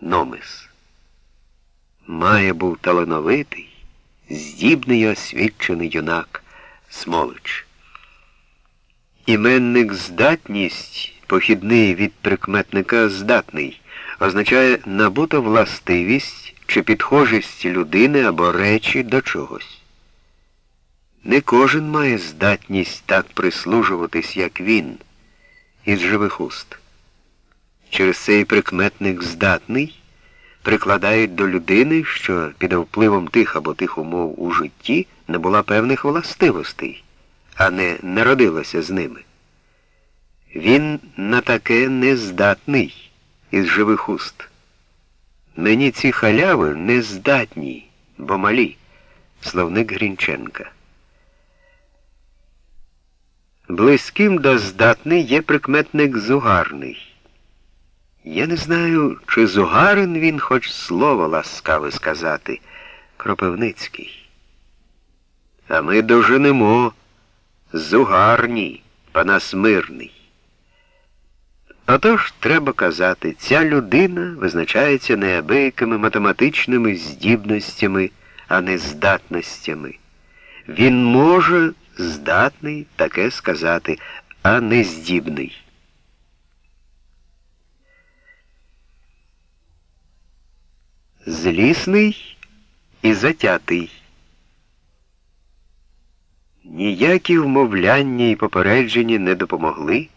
Номис. Має був талановитий, здібний і освічений юнак Смолич. Іменник здатність, похідний від прикметника здатний, означає набута властивість чи підхожість людини або речі до чогось. Не кожен має здатність так прислужуватись, як він, із живих уст. Через цей прикметник здатний прикладають до людини, що під впливом тих або тих умов у житті не була певних властивостей, а не народилася з ними. Він на таке не здатний із живих уст. Мені ці халяви не здатні, бо малі. Словник Грінченка. Близьким до здатний є прикметник зугарний. Я не знаю, чи зугарин він хоч слово ласкаве сказати, Кропивницький. А ми доженемо зугарні, панас мирний. Отож, треба казати, ця людина визначається неабиякими математичними здібностями, а не здатностями. Він може здатний таке сказати, а не здібний. Злісний і затятий. Ніякі вмовляння і попередження не допомогли,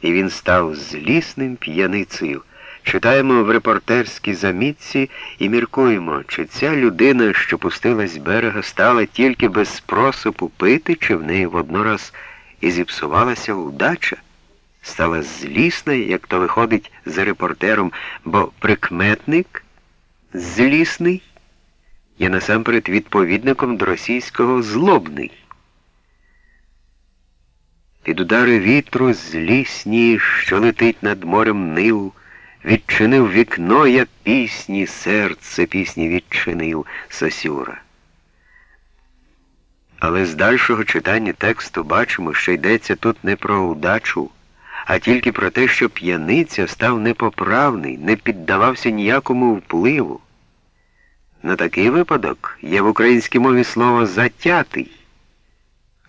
і він став злісним п'яницею. Читаємо в репортерській замітці і міркуємо, чи ця людина, що пустилась з берега, стала тільки без спросу пити, чи в неї воднораз і зіпсувалася удача, стала злісна, як то виходить за репортером, бо прикметник злісний є насамперед відповідником до російського злобний. Під удари вітру злісні, що летить над морем ниву, Відчинив вікно я пісні, серце пісні відчинив Сосюра. Але з дальшого читання тексту бачимо, що йдеться тут не про удачу, а тільки про те, що п'яниця став непоправний, не піддавався ніякому впливу. На такий випадок є в українській мові слово затятий.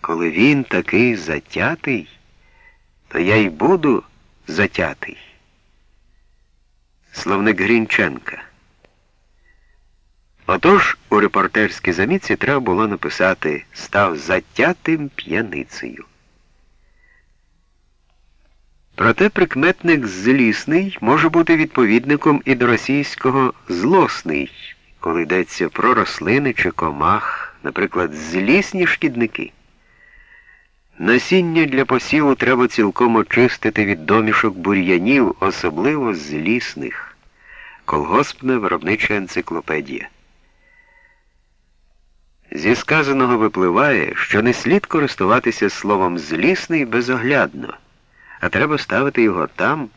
Коли він такий затятий, то я й буду затятий. Словник Грінченка. Отож у репортерській замітці треба було написати став затятим п'яницею. Проте прикметник злісний може бути відповідником і до російського злосний, коли йдеться про рослини чи комах, наприклад, злісні шкідники. Насіння для посіву треба цілком очистити від домішок бур'янів, особливо злісних. Колгоспна виробнича енциклопедія. Зі сказаного випливає, що не слід користуватися словом злісний безоглядно, а треба ставити його там,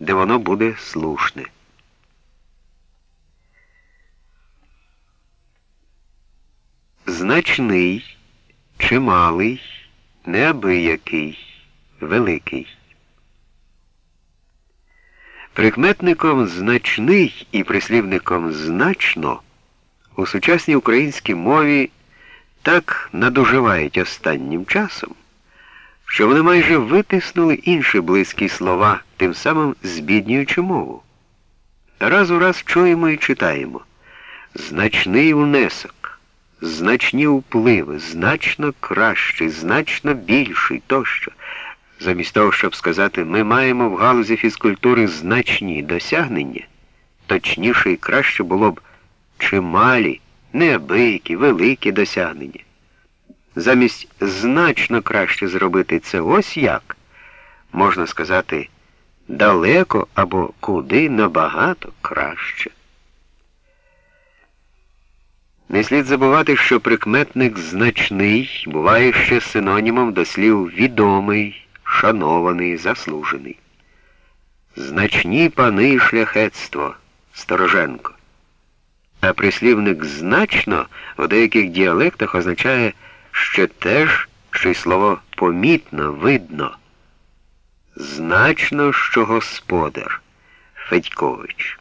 де воно буде слушне. Значний, чималий неабиякий, великий. Прикметником значний і прислівником значно у сучасній українській мові так надуживають останнім часом, що вони майже витиснули інші близькі слова, тим самим збіднюючи мову. Раз у раз чуємо і читаємо значний внесок значні впливи, значно кращий, значно більший тощо. Замість того, щоб сказати, ми маємо в галузі фізкультури значні досягнення, точніше і краще було б чималі, неабиякі, великі досягнення. Замість значно краще зробити це ось як, можна сказати, далеко або куди набагато краще. Не слід забувати, що прикметник значний буває ще синонімом до слів відомий, шанований, заслужений. Значні пани і шляхетство Стороженко. А прислівник значно у деяких діалектах означає ще теж, що й слово помітно, видно. Значно, що господар Федькович.